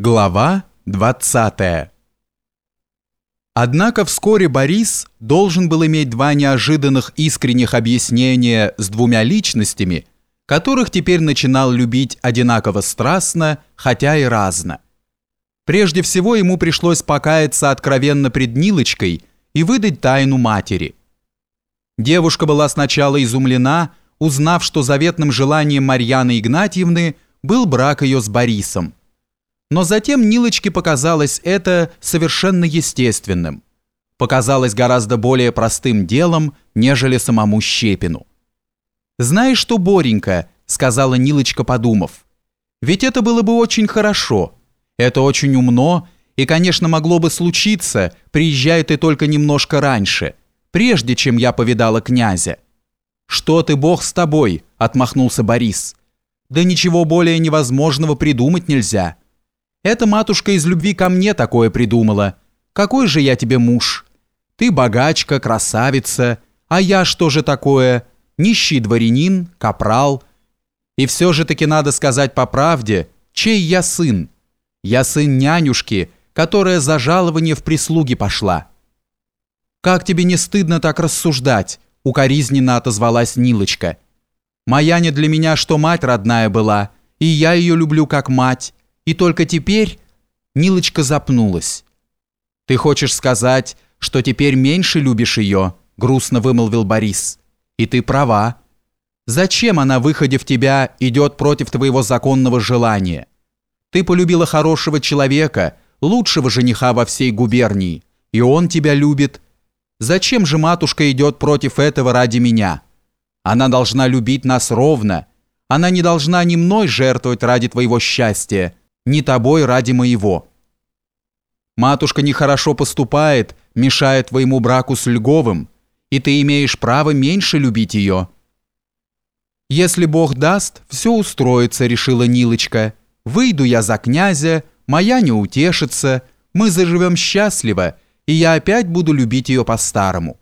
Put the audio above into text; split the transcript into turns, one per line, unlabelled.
Глава 20 Однако вскоре Борис должен был иметь два неожиданных искренних объяснения с двумя личностями, которых теперь начинал любить одинаково страстно, хотя и разно. Прежде всего ему пришлось покаяться откровенно пред Нилочкой и выдать тайну матери. Девушка была сначала изумлена, узнав, что заветным желанием Марьяны Игнатьевны был брак ее с Борисом. Но затем Нилочке показалось это совершенно естественным. Показалось гораздо более простым делом, нежели самому Щепину. «Знаешь что, Боренька», — сказала Нилочка, подумав, «ведь это было бы очень хорошо. Это очень умно, и, конечно, могло бы случиться, приезжай ты только немножко раньше, прежде чем я повидала князя». «Что ты, бог с тобой», — отмахнулся Борис. «Да ничего более невозможного придумать нельзя». Эта матушка из любви ко мне такое придумала. Какой же я тебе муж? Ты богачка, красавица, а я что же такое? Нищий дворянин, капрал. И все же таки надо сказать по правде, чей я сын? Я сын нянюшки, которая за жалование в прислуги пошла. Как тебе не стыдно так рассуждать? Укоризненно отозвалась Нилочка. Моя не для меня, что мать родная была, и я ее люблю как мать. И только теперь Нилочка запнулась. «Ты хочешь сказать, что теперь меньше любишь ее?» грустно вымолвил Борис. «И ты права. Зачем она, выходив тебя, идет против твоего законного желания? Ты полюбила хорошего человека, лучшего жениха во всей губернии, и он тебя любит. Зачем же матушка идет против этого ради меня? Она должна любить нас ровно. Она не должна ни мной жертвовать ради твоего счастья, не тобой ради моего. Матушка нехорошо поступает, мешает твоему браку с Льговым, и ты имеешь право меньше любить ее. Если Бог даст, все устроится, решила Нилочка. Выйду я за князя, моя не утешится, мы заживем счастливо, и я опять буду любить ее по-старому.